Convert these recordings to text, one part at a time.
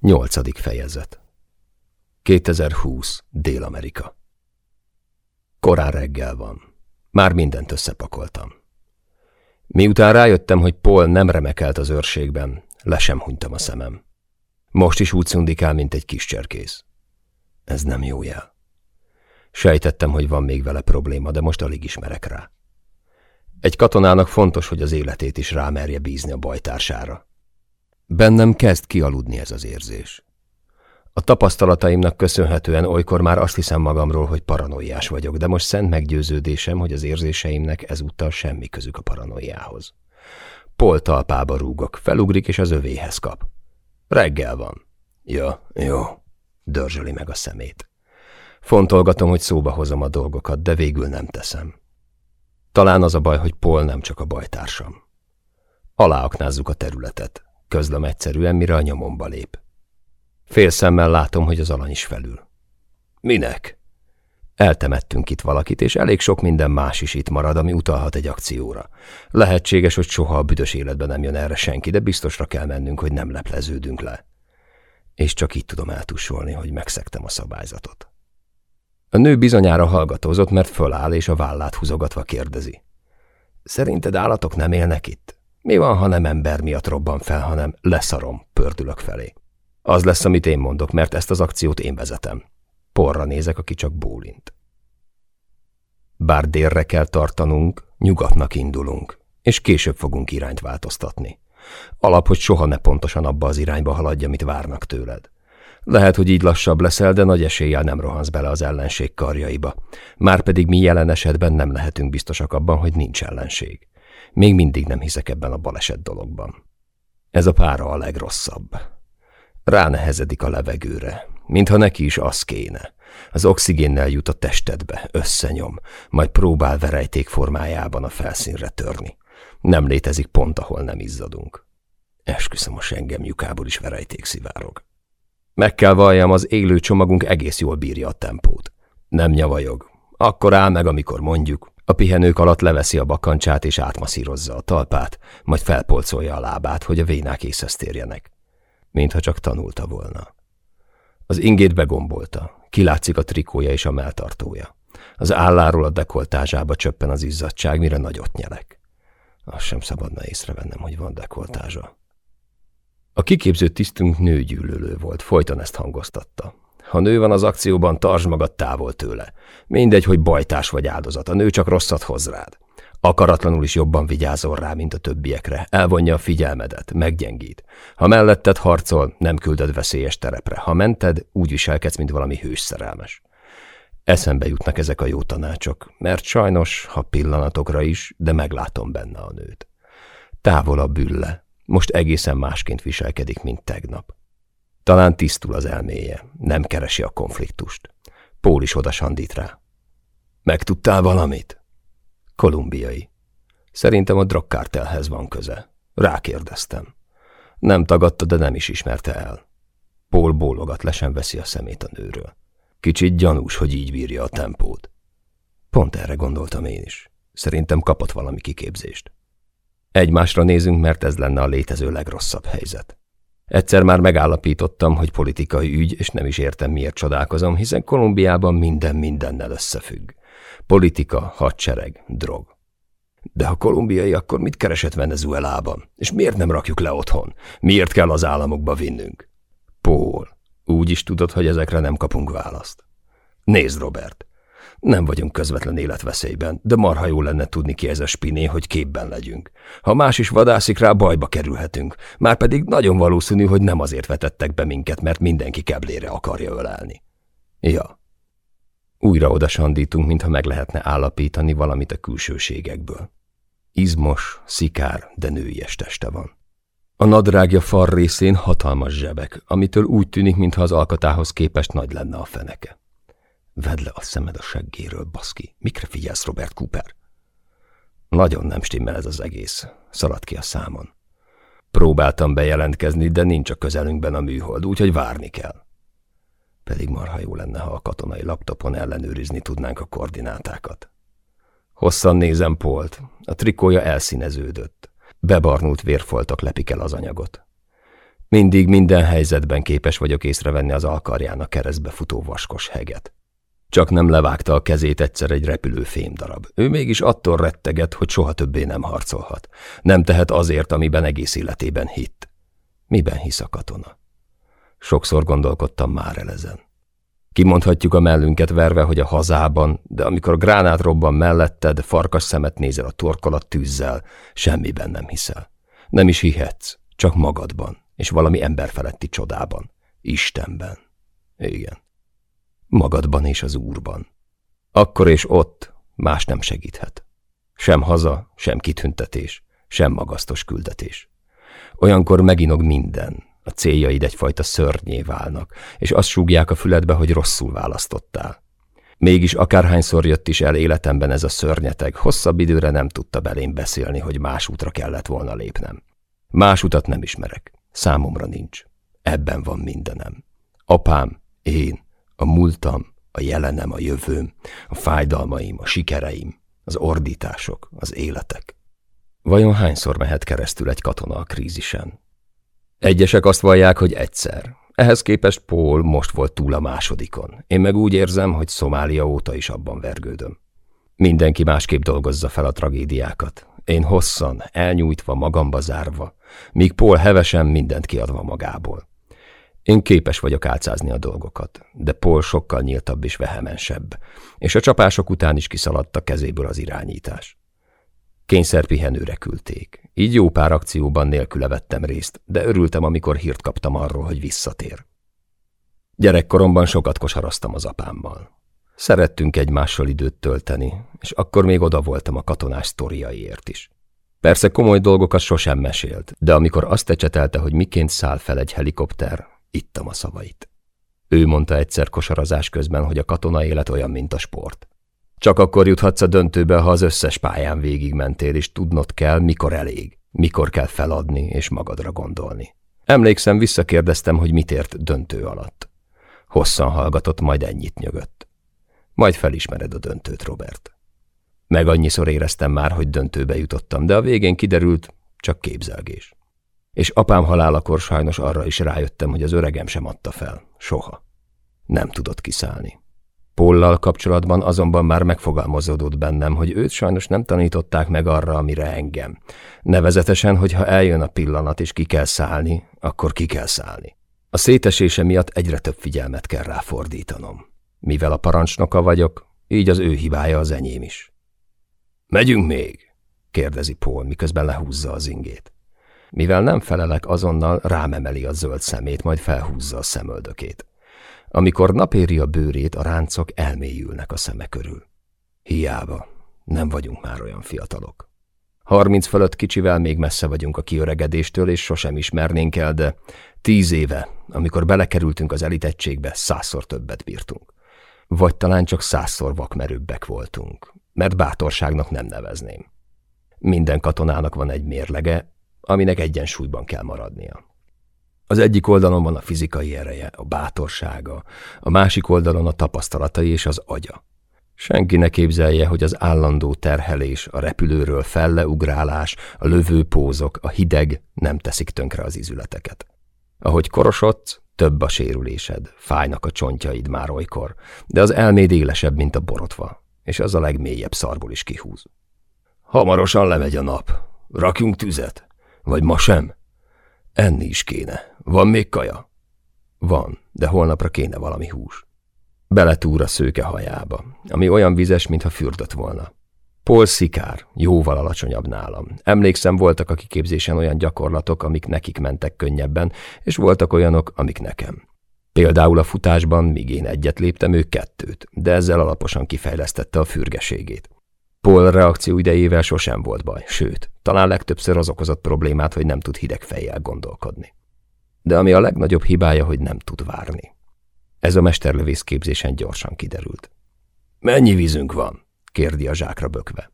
Nyolcadik fejezet 2020. Dél-Amerika Korán reggel van. Már mindent összepakoltam. Miután rájöttem, hogy Paul nem remekelt az őrségben, le sem hunytam a szemem. Most is úgy szundikál, mint egy kis cserkész. Ez nem jó jel. Sejtettem, hogy van még vele probléma, de most alig ismerek rá. Egy katonának fontos, hogy az életét is rámerje bízni a bajtársára. Bennem kezd kialudni ez az érzés. A tapasztalataimnak köszönhetően olykor már azt hiszem magamról, hogy paranoiás vagyok, de most szent meggyőződésem, hogy az érzéseimnek ezúttal semmi közük a paranoiához. Pol talpába rúgok, felugrik és az övéhez kap. Reggel van. Ja, jó. Dörzsöli meg a szemét. Fontolgatom, hogy szóba hozom a dolgokat, de végül nem teszem. Talán az a baj, hogy Pol nem csak a bajtársam. Aláaknázzuk a területet. Közlöm egyszerűen, mire a nyomomba lép. Fél szemmel látom, hogy az alany is felül. Minek? Eltemettünk itt valakit, és elég sok minden más is itt marad, ami utalhat egy akcióra. Lehetséges, hogy soha a büdös életben nem jön erre senki, de biztosra kell mennünk, hogy nem lepleződünk le. És csak így tudom eltussolni, hogy megszektem a szabályzatot. A nő bizonyára hallgatózott, mert föláll és a vállát húzogatva kérdezi. Szerinted állatok nem élnek itt? Mi van, ha nem ember miatt robban fel, hanem leszarom, pördülök felé. Az lesz, amit én mondok, mert ezt az akciót én vezetem. Porra nézek, aki csak bólint. Bár délre kell tartanunk, nyugatnak indulunk, és később fogunk irányt változtatni. Alap, hogy soha ne pontosan abba az irányba haladja, amit várnak tőled. Lehet, hogy így lassabb leszel, de nagy eséllyel nem rohansz bele az ellenség karjaiba. Márpedig mi jelen esetben nem lehetünk biztosak abban, hogy nincs ellenség. Még mindig nem hiszek ebben a baleset dologban. Ez a pára a legrosszabb. Ránehezedik a levegőre, mintha neki is az kéne. Az oxigénnel jut a testedbe, összenyom, majd próbál verejték formájában a felszínre törni. Nem létezik pont, ahol nem izzadunk. Esküszöm, a sengem lyukából is verejték szivárog. Meg kell valljam, az élő csomagunk egész jól bírja a tempót. Nem nyavajog. Akkor áll meg, amikor mondjuk. A pihenők alatt leveszi a bakancsát és átmaszírozza a talpát, majd felpolcolja a lábát, hogy a vénák észhez térjenek. Mintha csak tanulta volna. Az ingét begombolta, kilátszik a trikója és a melltartója. Az álláról a dekoltázsába csöppen az izzadság, mire nagyot nyelek. Azt sem szabadna észrevennem, hogy van dekoltázsa. A kiképző tisztünk nőgyűlölő volt, folyton ezt hangoztatta. Ha nő van az akcióban, tartsd magad távol tőle. Mindegy, hogy bajtás vagy áldozat, a nő csak rosszat hoz rád. Akaratlanul is jobban vigyázol rá, mint a többiekre. Elvonja a figyelmedet, meggyengít. Ha melletted harcol, nem küldöd veszélyes terepre. Ha mented, úgy viselkedsz, mint valami hős szerelmes. Eszembe jutnak ezek a jó tanácsok, mert sajnos, ha pillanatokra is, de meglátom benne a nőt. Távol a bülle, most egészen másként viselkedik, mint tegnap. Talán tisztul az elméje, nem keresi a konfliktust. Pól is oda sandít rá. Megtudtál valamit? Kolumbiai. Szerintem a drogkártelhez van köze. Rákérdeztem. Nem tagadta, de nem is ismerte el. Pól bólogat, le sem veszi a szemét a nőről. Kicsit gyanús, hogy így bírja a tempót. Pont erre gondoltam én is. Szerintem kapott valami kiképzést. Egymásra nézünk, mert ez lenne a létező legrosszabb helyzet. Egyszer már megállapítottam, hogy politikai ügy, és nem is értem, miért csodálkozom, hiszen Kolumbiában minden mindennel összefügg. Politika, hadsereg, drog. De ha kolumbiai, akkor mit keresett Venezuelában? És miért nem rakjuk le otthon? Miért kell az államokba vinnünk? Pól, úgy is tudod, hogy ezekre nem kapunk választ. Nézd, Robert, nem vagyunk közvetlen életveszélyben, de marha jó lenne tudni ki ez a spiné, hogy képben legyünk. Ha más is vadászik rá, bajba kerülhetünk. Márpedig nagyon valószínű, hogy nem azért vetettek be minket, mert mindenki keblére akarja ölelni. Ja. Újra oda sandítunk, mintha meg lehetne állapítani valamit a külsőségekből. Izmos, szikár, de nőies teste van. A nadrágja far részén hatalmas zsebek, amitől úgy tűnik, mintha az alkatához képest nagy lenne a feneke. Vedd le a szemed a seggéről, baszki. Mikre figyelsz, Robert Cooper? Nagyon nem stimmel ez az egész. Szaladt ki a számon. Próbáltam bejelentkezni, de nincs a közelünkben a műhold, úgyhogy várni kell. Pedig marha jó lenne, ha a katonai laptopon ellenőrizni tudnánk a koordinátákat. Hosszan nézem Polt. A trikója elszíneződött. Bebarnult vérfoltok lepik el az anyagot. Mindig minden helyzetben képes vagyok észrevenni az alkarjának keresztbe futó vaskos heget. Csak nem levágta a kezét egyszer egy repülő fémdarab. Ő mégis attól retteget, hogy soha többé nem harcolhat. Nem tehet azért, amiben egész életében hitt. Miben hisz a katona? Sokszor gondolkodtam már el ezen. Kimondhatjuk a mellünket verve, hogy a hazában, de amikor gránát robban melletted, farkas szemet nézel a torkolat tűzzel, semmiben nem hiszel. Nem is hihetsz, csak magadban, és valami emberfeletti csodában. Istenben. Igen. Magadban és az Úrban. Akkor és ott más nem segíthet. Sem haza, sem kitüntetés, sem magasztos küldetés. Olyankor meginog minden, a céljaid egyfajta szörnyé válnak, és azt súgják a füledbe, hogy rosszul választottál. Mégis akárhányszor jött is el életemben ez a szörnyeteg, hosszabb időre nem tudta belém beszélni, hogy más útra kellett volna lépnem. Más utat nem ismerek. Számomra nincs. Ebben van mindenem. Apám, én, a múltam, a jelenem, a jövőm, a fájdalmaim, a sikereim, az ordítások, az életek. Vajon hányszor mehet keresztül egy katona a krízisen? Egyesek azt vallják, hogy egyszer. Ehhez képest Paul most volt túl a másodikon. Én meg úgy érzem, hogy Szomália óta is abban vergődöm. Mindenki másképp dolgozza fel a tragédiákat. Én hosszan, elnyújtva, magamba zárva, míg Paul hevesen mindent kiadva magából. Én képes vagyok álcázni a dolgokat, de Paul sokkal nyíltabb és vehemensebb, és a csapások után is kiszaladt a kezéből az irányítás. Kényszerpihenőre küldték. Így jó pár akcióban nélküle vettem részt, de örültem, amikor hírt kaptam arról, hogy visszatér. Gyerekkoromban sokat kosaraztam az apámmal. Szerettünk egymással időt tölteni, és akkor még oda voltam a katonás sztoriaiért is. Persze komoly dolgokat sosem mesélt, de amikor azt ecsetelte, hogy miként száll fel egy helikopter, ittam a szavait. Ő mondta egyszer kosarazás közben, hogy a katona élet olyan, mint a sport. Csak akkor juthatsz a döntőbe, ha az összes pályán végigmentél, és tudnod kell, mikor elég, mikor kell feladni és magadra gondolni. Emlékszem, visszakérdeztem, hogy mit ért döntő alatt. Hosszan hallgatott, majd ennyit nyögött. Majd felismered a döntőt, Robert. Meg annyiszor éreztem már, hogy döntőbe jutottam, de a végén kiderült, csak képzelgés. És apám halálakor sajnos arra is rájöttem, hogy az öregem sem adta fel. Soha. Nem tudott kiszállni. Pollal kapcsolatban azonban már megfogalmazódott bennem, hogy őt sajnos nem tanították meg arra, amire engem. Nevezetesen, hogy ha eljön a pillanat és ki kell szállni, akkor ki kell szállni. A szétesése miatt egyre több figyelmet kell ráfordítanom. Mivel a parancsnoka vagyok, így az ő hibája az enyém is. Megyünk még? kérdezi Paul, miközben lehúzza az ingét. Mivel nem felelek, azonnal rámemeli a zöld szemét, majd felhúzza a szemöldökét. Amikor napéri a bőrét, a ráncok elmélyülnek a szeme körül. Hiába, nem vagyunk már olyan fiatalok. Harminc fölött kicsivel még messze vagyunk a kiöregedéstől, és sosem ismernénk el, de tíz éve, amikor belekerültünk az elitegységbe, százszor többet bírtunk. Vagy talán csak százszor vakmerőbbek voltunk, mert bátorságnak nem nevezném. Minden katonának van egy mérlege, aminek egyensúlyban kell maradnia. Az egyik oldalon van a fizikai ereje, a bátorsága, a másik oldalon a tapasztalatai és az agya. Senki ne képzelje, hogy az állandó terhelés, a repülőről felleugrálás, a lövő pózok, a hideg nem teszik tönkre az izületeket. Ahogy korosodsz, több a sérülésed, fájnak a csontjaid már olykor, de az elméd élesebb, mint a borotva, és az a legmélyebb szarból is kihúz. Hamarosan lemegy a nap. Rakjunk tüzet? Vagy ma sem? Enni is kéne. Van még kaja? Van, de holnapra kéne valami hús. Beletúr a szőke hajába, ami olyan vizes, mintha fürdött volna. Paul szikár, jóval alacsonyabb nálam. Emlékszem, voltak a kiképzésen olyan gyakorlatok, amik nekik mentek könnyebben, és voltak olyanok, amik nekem. Például a futásban, míg én egyet léptem, ő kettőt, de ezzel alaposan kifejlesztette a fürgeségét. Paul reakció idejével sosem volt baj, sőt, talán legtöbbször az okozott problémát, hogy nem tud hideg fejjel gondolkodni. De ami a legnagyobb hibája, hogy nem tud várni. Ez a mesterlövész képzésen gyorsan kiderült. Mennyi vízünk van? kérdi a zsákra bökve.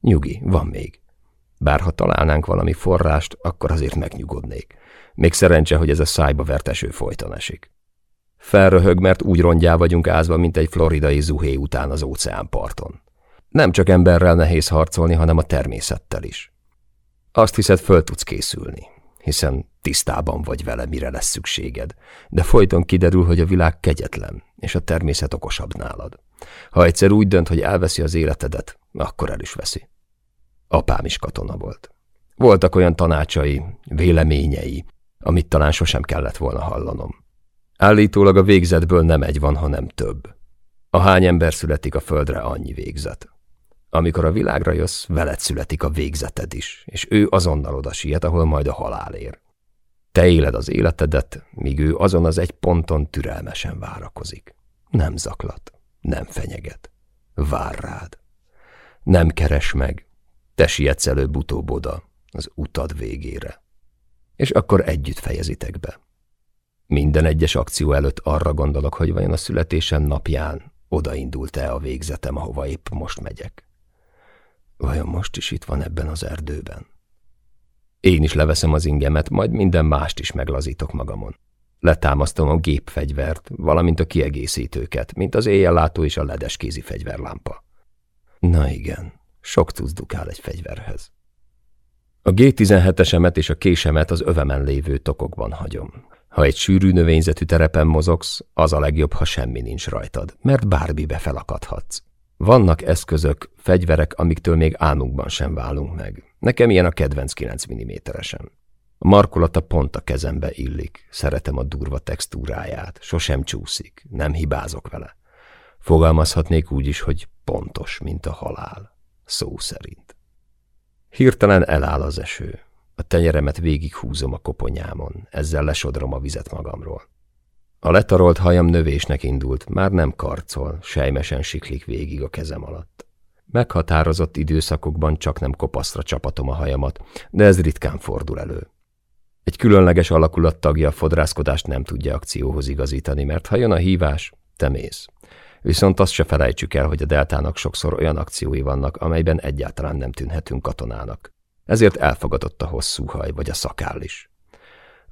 Nyugi, van még. Bár ha találnánk valami forrást, akkor azért megnyugodnék. Még szerencse, hogy ez a szájba vert eső folyton esik. Felröhög, mert úgy rongyá vagyunk ázva, mint egy floridai zuhé után az óceánparton. Nem csak emberrel nehéz harcolni, hanem a természettel is. Azt hiszed, föl tudsz készülni. hiszen tisztában vagy vele, mire lesz szükséged, de folyton kiderül, hogy a világ kegyetlen, és a természet okosabb nálad. Ha egyszer úgy dönt, hogy elveszi az életedet, akkor el is veszi. Apám is katona volt. Voltak olyan tanácsai, véleményei, amit talán sosem kellett volna hallanom. Állítólag a végzetből nem egy van, hanem több. A hány ember születik a földre, annyi végzet. Amikor a világra jössz, veled születik a végzeted is, és ő azonnal oda siet, ahol majd a halál ér. Te éled az életedet, míg ő azon az egy ponton türelmesen várakozik. Nem zaklat, nem fenyeget. Vár rád. Nem keres meg. Te sietsz előbb-utóbb oda, az utad végére. És akkor együtt fejezitek be. Minden egyes akció előtt arra gondolok, hogy vajon a születésem napján odaindult-e a végzetem, ahova épp most megyek. Vajon most is itt van ebben az erdőben? Én is leveszem az ingemet, majd minden mást is meglazítok magamon. Letámasztom a gépfegyvert, valamint a kiegészítőket, mint az éjjellátó és a ledes kézi fegyverlámpa. Na igen, sok áll egy fegyverhez. A G17-esemet és a késemet az övemen lévő tokokban hagyom. Ha egy sűrű növényzetű terepen mozogsz, az a legjobb, ha semmi nincs rajtad, mert bármibe felakadhatsz. Vannak eszközök, fegyverek, amiktől még álmunkban sem válunk meg. Nekem ilyen a kedvenc 9 mm-esem. A markolata pont a kezembe illik, szeretem a durva textúráját, sosem csúszik, nem hibázok vele. Fogalmazhatnék úgy is, hogy pontos, mint a halál, szó szerint. Hirtelen eláll az eső. A tenyeremet végighúzom a koponyámon, ezzel lesodrom a vizet magamról. A letarolt hajam növésnek indult, már nem karcol, sejmesen siklik végig a kezem alatt. Meghatározott időszakokban csak nem kopaszra csapatom a hajamat, de ez ritkán fordul elő. Egy különleges alakulat tagja a fodrászkodást nem tudja akcióhoz igazítani, mert ha jön a hívás, te mész. Viszont azt se felejtsük el, hogy a deltának sokszor olyan akciói vannak, amelyben egyáltalán nem tűnhetünk katonának. Ezért elfogadott a hosszú haj, vagy a szakáll is.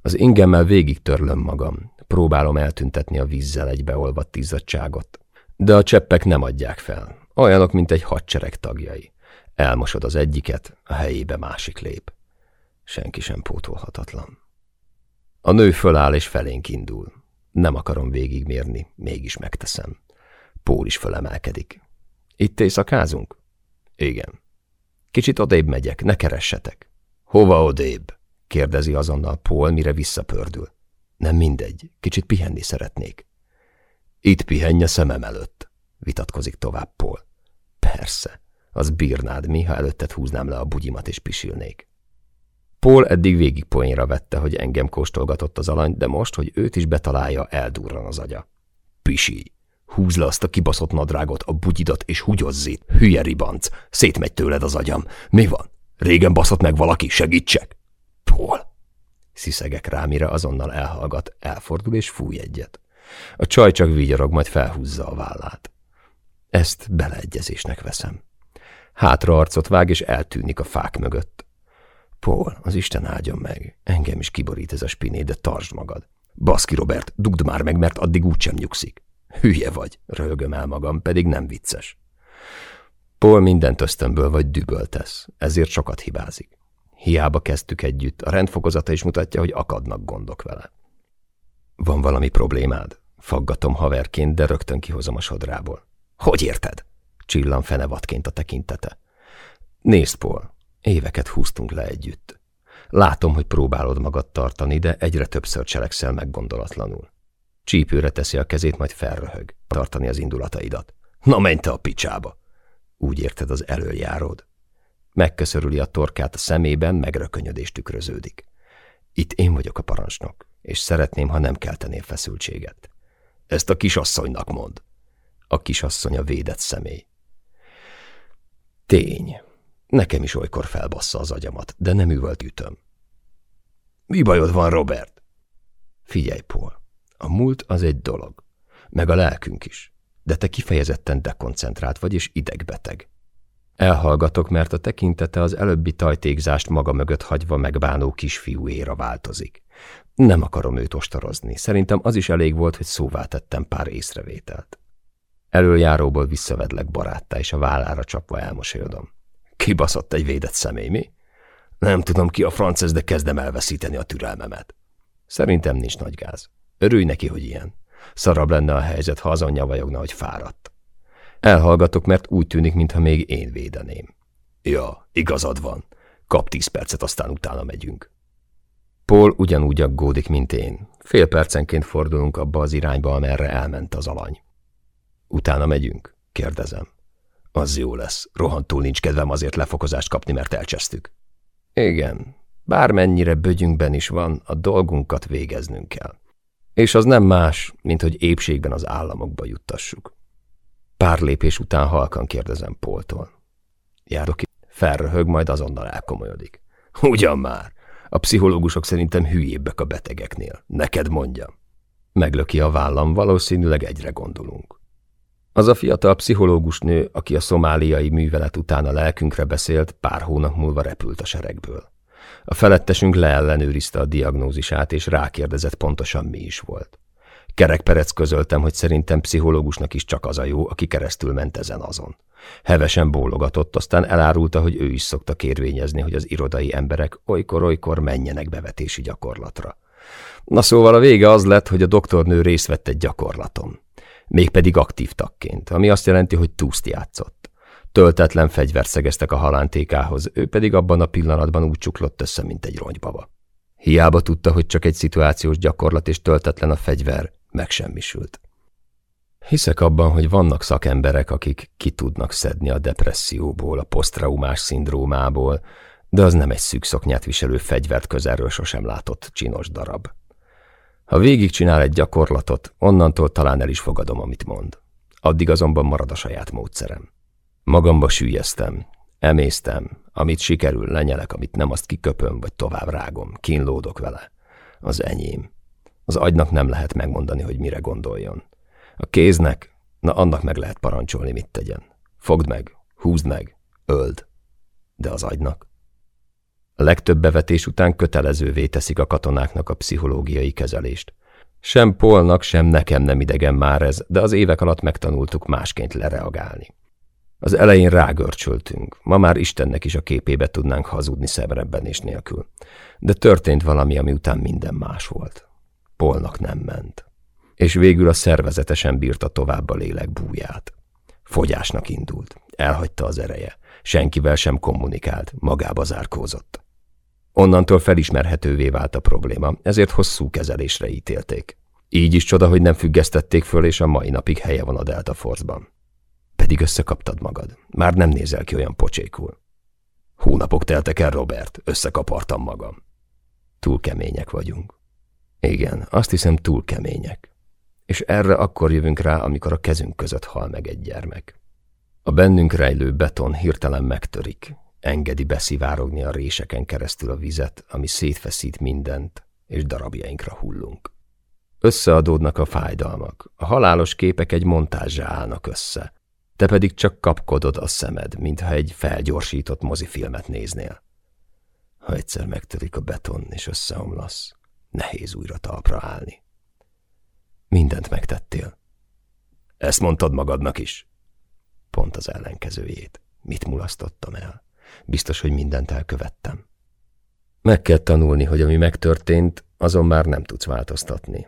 Az ingemmel végig törlöm magam, próbálom eltüntetni a vízzel egy beolvadt izzadságot. De a cseppek nem adják fel, olyanok, mint egy hadsereg tagjai. Elmosod az egyiket, a helyébe másik lép. Senki sem pótolhatatlan. A nő föláll és felénk indul. Nem akarom végigmérni, mégis megteszem. Pól is fölemelkedik. Itt éjszakázunk? Igen. Kicsit odébb megyek, ne keressetek. Hova odébb? kérdezi azonnal Pól, mire visszapördül. Nem mindegy, kicsit pihenni szeretnék. Itt pihenj a szemem előtt, vitatkozik tovább Pól. Persze, az bírnád mi, ha előtted húznám le a bugyimat és pisilnék. Paul eddig végig poénra vette, hogy engem kóstolgatott az alany, de most, hogy őt is betalálja, eldurran az agya. Pisi, húz le azt a kibaszott nadrágot, a bugyidat és húgyozzét, hülye ribanc, szétmegy tőled az agyam. Mi van? Régen baszott meg valaki, segítsek? Paul. Sziszegek rá, mire azonnal elhallgat, elfordul és fúj egyet. A csaj csak vigyorog, majd felhúzza a vállát. Ezt beleegyezésnek veszem. Hátra arcot vág, és eltűnik a fák mögött. Paul, az Isten áldjon meg. Engem is kiborít ez a spiné, de tartsd magad. Baszki, Robert, dugd már meg, mert addig úgysem nyugszik. Hülye vagy, röhögöm el magam, pedig nem vicces. Paul mindent ösztönből vagy düböl tesz, ezért sokat hibázik. Hiába kezdtük együtt, a rendfokozata is mutatja, hogy akadnak gondok vele. Van valami problémád? Faggatom haverként, de rögtön kihozom a sodrából. Hogy érted? Csillan fenevatként a tekintete. Nézd, Paul, éveket húztunk le együtt. Látom, hogy próbálod magad tartani, de egyre többször cselekszel meggondolatlanul. Csípőre teszi a kezét, majd felröhög. Tartani az indulataidat. Na menj te a picsába! Úgy érted az előjáród. Megköszörüli a torkát a szemében, megrökönyödés tükröződik. Itt én vagyok a parancsnok, és szeretném, ha nem keltenél feszültséget. Ezt a kisasszonynak mond. A kisasszony a védett személy. Tény. Nekem is olykor felbassza az agyamat, de nem üvölt ütöm. Mi bajod van, Robert? Figyelj, Paul. A múlt az egy dolog, meg a lelkünk is, de te kifejezetten dekoncentrált vagy és idegbeteg. Elhallgatok, mert a tekintete az előbbi tajtékzást maga mögött hagyva megbánó kisfiúéra változik. Nem akarom őt ostorozni, szerintem az is elég volt, hogy szóvá tettem pár észrevételt. Előjáróból visszavedlek baráttá, és a vállára csapva elmosolyodom. Kibaszott egy védett személy, mi? Nem tudom ki a franc de kezdem elveszíteni a türelmemet. Szerintem nincs nagy gáz. Örülj neki, hogy ilyen. Szarabb lenne a helyzet, ha azon nyavajogna, hogy fáradt. Elhallgatok, mert úgy tűnik, mintha még én védeném. Ja, igazad van. Kap tíz percet, aztán utána megyünk. Paul ugyanúgy aggódik, mint én. Fél percenként fordulunk abba az irányba, amerre elment az alany. Utána megyünk? kérdezem. Az jó lesz. Rohantul nincs kedvem azért lefokozást kapni, mert elcsesztük. Igen, bármennyire bögyünkben is van, a dolgunkat végeznünk kell. És az nem más, mint hogy épségben az államokba juttassuk. Pár lépés után halkan kérdezem Poltól. Járok ki, felröhög, majd azonnal elkomolyodik. Ugyan már, a pszichológusok szerintem hülyébbek a betegeknél. Neked mondjam. Meglöki a vállam, valószínűleg egyre gondolunk. Az a fiatal pszichológus nő, aki a szomáliai művelet után a lelkünkre beszélt, pár hónap múlva repült a seregből. A felettesünk leellenőrizte a diagnózisát, és rákérdezett pontosan mi is volt. Kerek Perec közöltem, hogy szerintem pszichológusnak is csak az a jó, aki keresztül ment ezen azon. Hevesen bólogatott, aztán elárulta, hogy ő is szokta kérvényezni, hogy az irodai emberek olykor-olykor menjenek bevetési gyakorlatra. Na szóval a vége az lett, hogy a doktornő részt vett egy gyakorlaton. Mégpedig aktív tagként, ami azt jelenti, hogy túszt játszott. Töltetlen fegyvert szegeztek a halántékához, ő pedig abban a pillanatban úgy csuklott össze, mint egy ronybaba. Hiába tudta, hogy csak egy szituációs gyakorlat és töltetlen a fegyver, megsemmisült. Hiszek abban, hogy vannak szakemberek, akik ki tudnak szedni a depresszióból, a posztraumás szindrómából, de az nem egy szűk szoknyát viselő fegyvert közelről sosem látott csinos darab. Ha végigcsinál egy gyakorlatot, onnantól talán el is fogadom, amit mond. Addig azonban marad a saját módszerem. Magamba sűjeztem, emésztem, amit sikerül, lenyelek, amit nem, azt kiköpöm, vagy tovább rágom, kínlódok vele. Az enyém. Az agynak nem lehet megmondani, hogy mire gondoljon. A kéznek, na annak meg lehet parancsolni, mit tegyen. Fogd meg, húzd meg, öld. De az agynak? A legtöbb bevetés után kötelezővé teszik a katonáknak a pszichológiai kezelést. Sem Polnak, sem nekem nem idegen már ez, de az évek alatt megtanultuk másként lereagálni. Az elején rágörcsöltünk, ma már Istennek is a képébe tudnánk hazudni szemrebben és nélkül. De történt valami, ami után minden más volt. Polnak nem ment. És végül a szervezetesen bírta tovább a lélek búját. Fogyásnak indult, elhagyta az ereje, senkivel sem kommunikált, magába zárkózott. Onnantól felismerhetővé vált a probléma, ezért hosszú kezelésre ítélték. Így is csoda, hogy nem függesztették föl, és a mai napig helye van a Delta Force-ban. Pedig összekaptad magad. Már nem nézel ki olyan pocsékul. Hónapok teltek el, Robert, összekapartam magam. Túl kemények vagyunk. Igen, azt hiszem túl kemények. És erre akkor jövünk rá, amikor a kezünk között hal meg egy gyermek. A bennünk rejlő beton hirtelen megtörik, engedi beszivárogni a réseken keresztül a vizet, ami szétfeszít mindent, és darabjainkra hullunk. Összeadódnak a fájdalmak, a halálos képek egy montázsá állnak össze, te pedig csak kapkodod a szemed, mintha egy felgyorsított mozifilmet néznél. Ha egyszer megtörik a beton és összeomlasz, nehéz újra talpra állni. Mindent megtettél. Ezt mondtad magadnak is. Pont az ellenkezőjét. Mit mulasztottam el? Biztos, hogy mindent elkövettem. Meg kell tanulni, hogy ami megtörtént, azon már nem tudsz változtatni.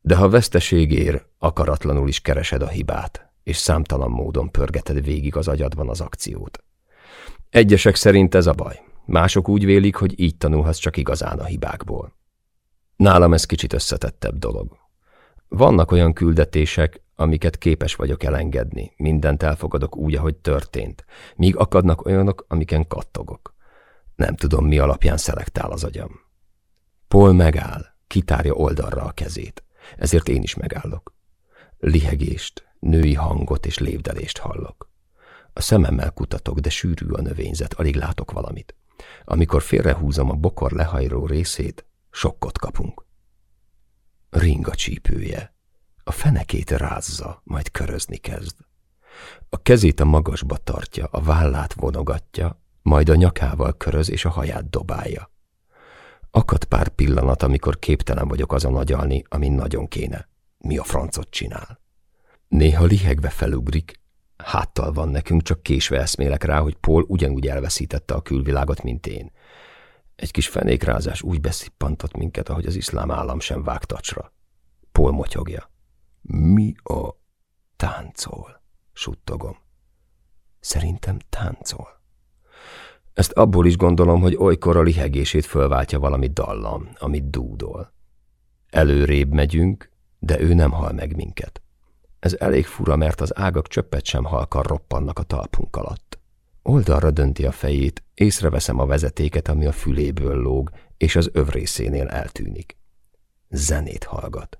De ha veszteség ér, akaratlanul is keresed a hibát, és számtalan módon pörgeted végig az agyadban az akciót. Egyesek szerint ez a baj, mások úgy vélik, hogy így tanulhatsz csak igazán a hibákból. Nálam ez kicsit összetettebb dolog. Vannak olyan küldetések, amiket képes vagyok elengedni, mindent elfogadok úgy, ahogy történt, míg akadnak olyanok, amiken kattogok. Nem tudom, mi alapján szelektál az agyam. Paul megáll, kitárja oldalra a kezét, ezért én is megállok. Lihegést, női hangot és lépdelést hallok. A szememmel kutatok, de sűrű a növényzet, alig látok valamit. Amikor félrehúzom a bokor lehajró részét, sokkot kapunk. Ring a csípője. A fenekét rázza, majd körözni kezd. A kezét a magasba tartja, a vállát vonogatja, majd a nyakával köröz és a haját dobálja. Akad pár pillanat, amikor képtelen vagyok azon agyalni, amin nagyon kéne. Mi a francot csinál? Néha lihegve felugrik, háttal van nekünk, csak késve eszmélek rá, hogy Paul ugyanúgy elveszítette a külvilágot, mint én. Egy kis fenékrázás úgy beszippantott minket, ahogy az iszlám állam sem vágtacsra. Pol motyogja. Mi a... Táncol, suttogom. Szerintem táncol. Ezt abból is gondolom, hogy olykor a lihegését fölváltja valami dallam, amit dúdol. Előrébb megyünk, de ő nem hal meg minket. Ez elég fura, mert az ágak csöppet sem halkar roppannak a talpunk alatt. Oldalra dönti a fejét, észreveszem a vezetéket, ami a füléből lóg, és az övrészénél eltűnik. Zenét hallgat.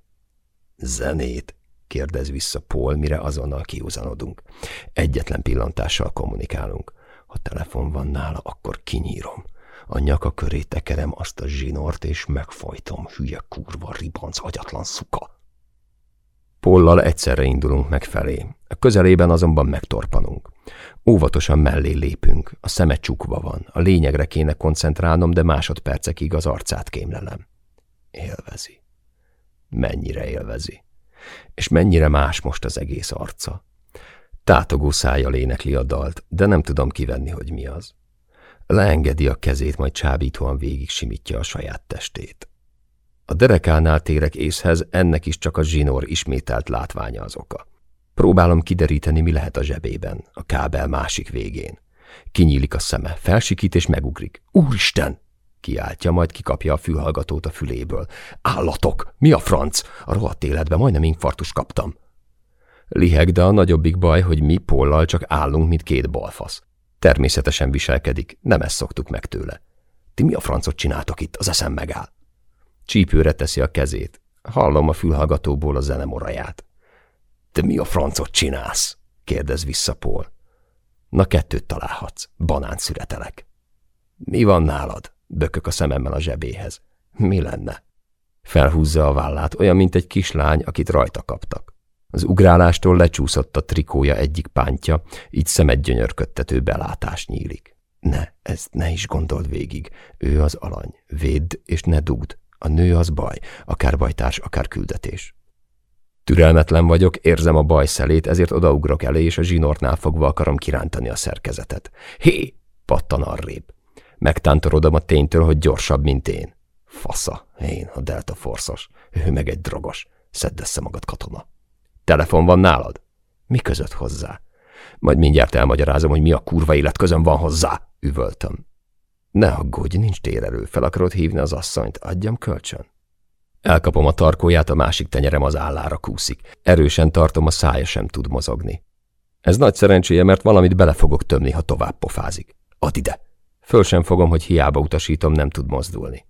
Zenét? kérdez vissza Paul, mire azonnal kiúzanodunk. Egyetlen pillantással kommunikálunk. Ha telefon van nála, akkor kinyírom. A nyaka köré tekerem azt a zsinort, és megfojtom, hülye kurva, ribanc, agyatlan szuka. Pollal egyszerre indulunk meg felé. A közelében azonban megtorpanunk. Óvatosan mellé lépünk, a szeme csukva van, a lényegre kéne koncentrálnom, de másodpercekig az arcát kémlelem. Élvezi. Mennyire élvezi. És mennyire más most az egész arca. Tátogó szája énekli a dalt, de nem tudom kivenni, hogy mi az. Leengedi a kezét, majd csábítóan végig simítja a saját testét. A derekánál térek észhez, ennek is csak a zsinór ismételt látványa az oka. Próbálom kideríteni, mi lehet a zsebében, a kábel másik végén. Kinyílik a szeme, felsikít és megugrik. Úristen! Kiáltja, majd kikapja a fülhallgatót a füléből. Állatok! Mi a franc? A rohadt életben majdnem infartus kaptam. Liheg, de a nagyobbik baj, hogy mi Pollal csak állunk, mint két balfasz. Természetesen viselkedik, nem ezt szoktuk meg tőle. Ti mi a francot csináltok itt? Az eszem megáll. Csípőre teszi a kezét. Hallom a fülhallgatóból a zene moraját. Te mi a francot csinálsz? kérdez vissza Paul. Na kettőt találhatsz. Banán szüretelek. Mi van nálad? Bökök a szememmel a zsebéhez. Mi lenne? Felhúzza a vállát, olyan, mint egy kislány, akit rajta kaptak. Az ugrálástól lecsúszott a trikója egyik pántja, így szemed gyönyörködtető belátás nyílik. Ne, ezt ne is gondold végig. Ő az alany. Védd és ne dugd. A nő az baj, akár bajtárs, akár küldetés. Türelmetlen vagyok, érzem a baj szelét, ezért odaugrok elé, és a zsinortnál fogva akarom kirántani a szerkezetet. Hé! pattan arrébb. Megtántorodom a ténytől, hogy gyorsabb, mint én. Fasza, én a Delta Forszos, ő meg egy drogos. Szedd össze magad, katona. Telefon van nálad? Mi között hozzá? Majd mindjárt elmagyarázom, hogy mi a kurva élet közön van hozzá, üvöltöm. Ne aggódj, nincs térerő, fel akarod hívni az asszonyt, adjam kölcsön. Elkapom a tarkóját, a másik tenyerem az állára kúszik. Erősen tartom, a szája sem tud mozogni. Ez nagy szerencséje, mert valamit bele fogok tömni, ha tovább pofázik. Add ide! Föl sem fogom, hogy hiába utasítom, nem tud mozdulni.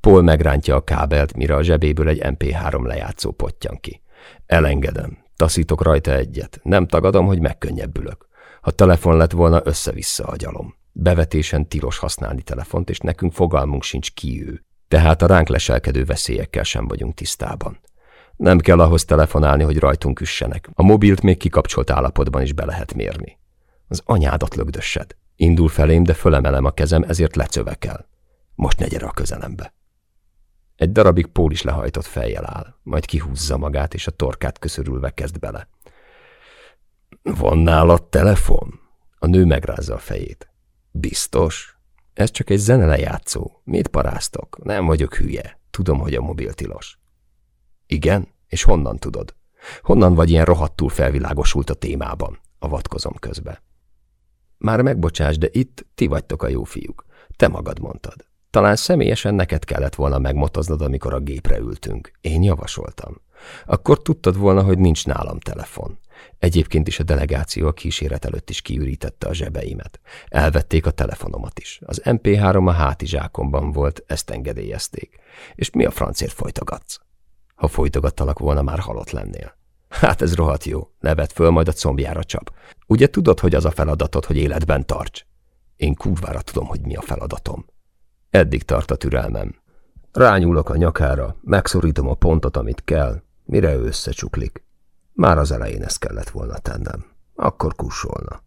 Paul megrántja a kábelt, mire a zsebéből egy MP3 lejátszó pottyan ki. Elengedem. Taszítok rajta egyet. Nem tagadom, hogy megkönnyebbülök. Ha telefon lett volna, össze-vissza a gyalom. Bevetésen tilos használni telefont, és nekünk fogalmunk sincs ki ő. Tehát a ránk leselkedő veszélyekkel sem vagyunk tisztában. Nem kell ahhoz telefonálni, hogy rajtunk üssenek. A mobilt még kikapcsolt állapotban is be lehet mérni. Az anyádat lögdössed. Indul felém, de fölemelem a kezem, ezért lecövekel. Most ne gyere a közelembe. Egy darabig Pól is lehajtott fejjel áll, majd kihúzza magát, és a torkát köszörülve kezd bele. Van nálad telefon? A nő megrázza a fejét. Biztos? Ez csak egy zenelejátszó. Mit paráztok? Nem vagyok hülye. Tudom, hogy a mobil tilos. Igen? És honnan tudod? Honnan vagy ilyen rohadtul felvilágosult a témában? Avatkozom közbe. Már megbocsáss, de itt ti vagytok a jó fiúk. Te magad mondtad. Talán személyesen neked kellett volna megmotoznod, amikor a gépre ültünk. Én javasoltam. Akkor tudtad volna, hogy nincs nálam telefon. Egyébként is a delegáció a kíséret előtt is kiürítette a zsebeimet. Elvették a telefonomat is. Az MP3 a hátizsákomban volt, ezt engedélyezték. És mi a francért folytogatsz? Ha folytogattalak volna, már halott lennél. Hát ez rohadt jó. Nevet föl, majd a combjára csap. Ugye tudod, hogy az a feladatod, hogy életben tarts? Én kurvára tudom, hogy mi a feladatom. Eddig tart a türelmem. Rányúlok a nyakára, megszorítom a pontot, amit kell, mire ő összecsuklik. Már az elején ezt kellett volna tennem. Akkor kussolna.